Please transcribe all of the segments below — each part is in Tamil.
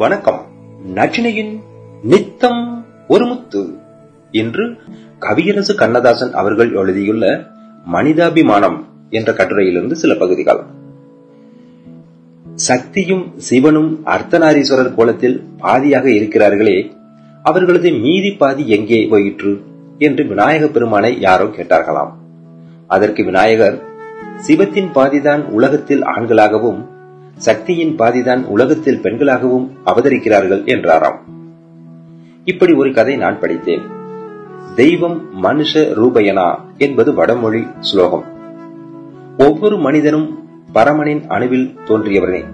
வணக்கம். நச்சினையின் நித்தம் ஒரு முத்து என்று கவியரசு கண்ணதாசன் அவர்கள் எழுதியுள்ள மனிதாபிமானம் என்ற கட்டுரையிலிருந்து சில பகுதிகள். சக்தியும் சிவனும் அர்த்தநாரீஸ்வரர் கோலத்தில் பாதியாக இருக்கிறார்களே அவர்களது மீதி பாதி எங்கே போயிற்று என்று விநாயக பெருமானை யாரோ கேட்டார்களாம். அதற்கு விநாயகர் சிவத்தின் பாதிதான் உலகத்தில் ஆண்களாகவும் சக்தியின் பாதிதான் உலகத்தில் பெண்களாகவும் அவதரிக்கிறார்கள் என்றாராம். இப்படி ஒரு கதை நான் படித்தேன். தெய்வம் மனுஷ ரூபயனா என்பது வடமொழி ஸ்லோகம். ஒவ்வொரு மனிதனும் பரமனின் அணுவில் தோன்றியவனே.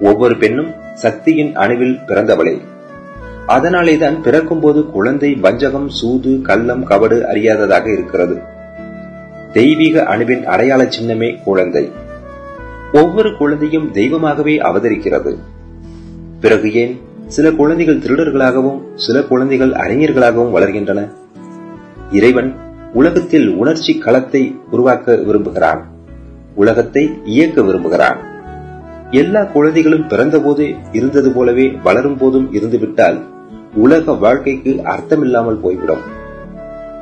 ஒவ்வொரு பெண்ணும் சக்தியின் அணுவில் பிறந்தவளே. அதனாலேதான் பிறக்கும்போது குழந்தை வஞ்சகம் சூது கள்ளம் கவடு அறியாததாக இருக்கிறது. தெய்வீக அணுவின் அடையாள சின்னமே குழந்தை. ஒவ்வொரு குழந்தையும் தெய்வமாகவே அவதரிக்கிறது. பிறகு ஏன் சில குழந்தைகள் திருடர்களாகவும் சில குழந்தைகள் அறிஞர்களாகவும் வளர்கின்றன? இறைவன் உலகத்தில் உணர்ச்சி களத்தை உருவாக்க விரும்புகிறான். உலகத்தை இயக்க விரும்புகிறான். எல்லா குழந்தைகளும் பிறந்தபோது இருந்தது போலவே வளரும் போதும் இருந்துவிட்டால் உலக வாழ்க்கைக்கு அர்த்தமில்லாமல் போய்விடும்.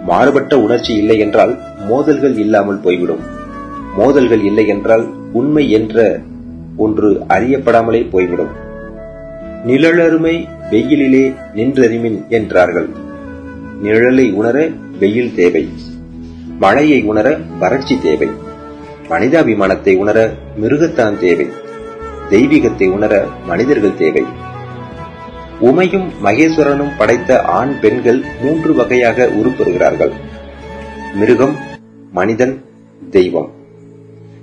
மாறுபட்ட உணர்ச்சி இல்லை என்றால் மோதல்கள் இல்லாமல் போய்விடும். மோதல்கள் இல்லை என்றால் உண்மை என்ற ஒன்று அறியப்படாமலே போய்விடும். நிழலருமை வெயிலிலே நின்றறிமின் என்றார்கள். நிழலை உணர வெயில் தேவை. மழையை உணர வறட்சி தேவை. மனிதாபிமானத்தை உணர மிருகத்தான் தேவை. தெய்வீகத்தை உணர மனிதர்கள் தேவை. உமையும் மகேஸ்வரனும் படைத்த ஆண் பெண்கள் மூன்று வகையாக உருப்பெறுகிறார்கள். மிருகம் மனிதன் தெய்வம்.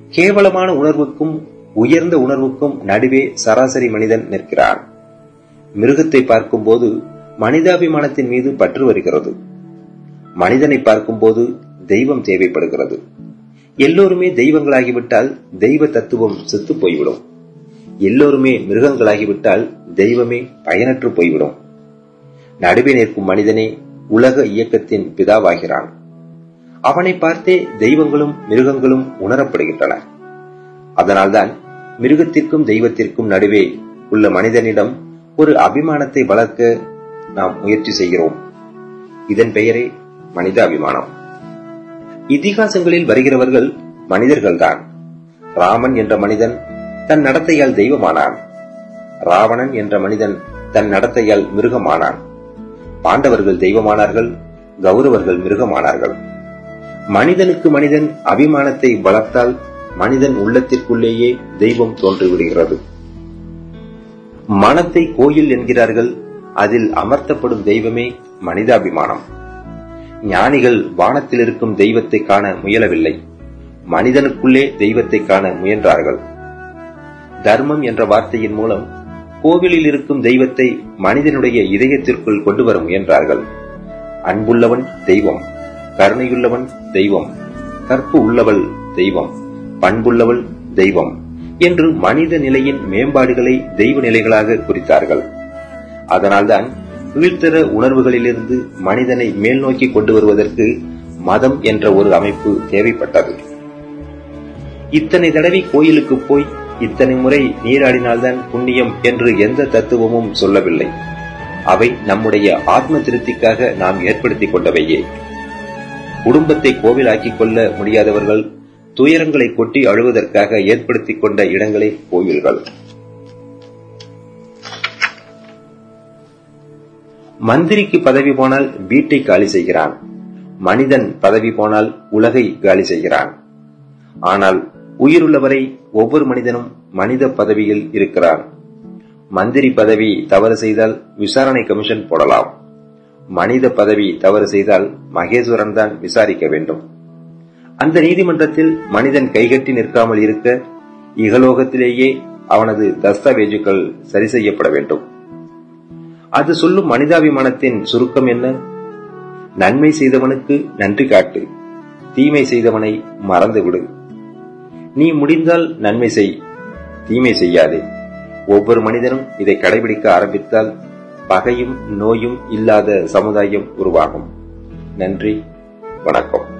கேவலமான உணர்வுக்கும் உயர்ந்த உணர்வுக்கும் நடுவே சராசரி மனிதன் நிற்கிறான். மிருகத்தை பார்க்கும்போது மனிதாபிமானத்தின் மீது பற்று வருகிறது. மனிதனை பார்க்கும்போது தெய்வம் தேவைப்படுகிறது. எல்லோருமே தெய்வங்களாகிவிட்டால் தெய்வ தத்துவம் செத்து போய்விடும். எல்லோருமே மிருகங்களாகிவிட்டால் தெய்வமே பயனற்று போய்விடும். நடுவே நிற்கும் மனிதனே உலக இயக்கத்தின் பிதாவாகிறான். அவனை பார்த்தே தெய்வங்களும் மிருகங்களும் உணரப்படுகின்றன. அதனால்தான் மிருகத்திற்கும் தெய்வத்திற்கும் நடுவே உள்ள மனிதனிடம் ஒரு அபிமானத்தை வளர்க்க நாம் முயற்சி செய்கிறோம். இதன் பெயரே மனித அபிமானம் இதிகாசங்களில் வருகிறவர்கள் மனிதர்கள்தான். ராமன் என்ற மனிதன் தன் நடத்தையால் தெய்வமானான். ராவணன் என்ற மனிதன் தன் நடத்தையால் மிருகமானான். பாண்டவர்கள் தெய்வமானார்கள் கௌரவர்கள் மிருகமானார்கள். மனிதனுக்கு மனிதன் அபிமானத்தை வளர்த்தால் மனிதன் உள்ளத்திற்குள்ளேயே தெய்வம் தோன்றிவிடுகிறது. மனத்தை கோயில் என்கிறார்கள் அதில் அமர்த்தப்படும் தெய்வமே மனிதாபிமானம். ஞானிகள் வானத்தில் இருக்கும் தெய்வத்தை காண முயலவில்லை. மனிதனுக்குள்ளே தெய்வத்தை காண முயன்றார்கள். தர்மம் என்ற வார்த்தையின் மூலம் கோவிலில் இருக்கும் தெய்வத்தை மனிதனுடைய இதயத்திற்குள் கொண்டு வர முயன்றார்கள். அன்புள்ளவன் தெய்வம். கருணையுள்ளவன் தெய்வம் கற்பு உள்ளவள் தெய்வம் பண்புள்ளவள் தெய்வம் என்று மனித நிலையின் மேம்பாடுகளை தெய்வ நிலைகளாக குறித்தார்கள். அதனால்தான் கீழ்த்தர உணர்வுகளிலிருந்து மனிதனை மேல் நோக்கி கொண்டு வருவதற்கு மதம் என்ற ஒரு அமைப்பு தேவைப்பட்டது. இத்தனை தடவை கோயிலுக்கு போய் இத்தனை முறை நீராடினால்தான் புண்ணியம் என்று எந்த தத்துவமும் சொல்லவில்லை. அவை நம்முடைய ஆத்ம திருப்திக்காக நாம் ஏற்படுத்திக் கொண்டவையே. குடும்பத்தை கோவிலாக்கிக் கொள்ள முடியாதவர்கள் துயரங்களை கொட்டி அழுவதற்காக ஏற்படுத்திக் கொண்ட இடங்களே கோவில்கள். மந்திரிக்கு பதவி போனால் வீட்டை காலி செய்கிறான். மனிதன் பதவி போனால் உலகை காலி செய்கிறான். ஆனால் உயிருள்ளவரை ஒவ்வொரு மனிதனும் மனித பதவியில் இருக்கிறான். மந்திரி பதவி தவறு செய்தால் விசாரணை கமிஷன் போடலாம். மனித பதவி தவறு செய்தால் மகேஸ்வரன் தான் விசாரிக்க வேண்டும். அந்த நீதிமன்றத்தில் மனிதன் கைகட்டி நிற்காமல் இருக்க இகலோகத்திலேயே அவனது தஸ்தாவேஜுகள் சரி செய்யப்பட வேண்டும். அது சொல்லும் மனிதாபிமானத்தின் சுருக்கம் என்ன? நன்மை செய்தவனுக்கு நன்றி காட்டு. தீமை செய்தவனை மறந்து விடு. நீ முடிந்தால் நன்மை செய். தீமை செய்யாதே. ஒவ்வொரு மனிதனும் இதை கடைபிடிக்க ஆரம்பித்தால் பகையும் நோயும் இல்லாத சமுதாயம் உருவாகும். நன்றி வணக்கம்.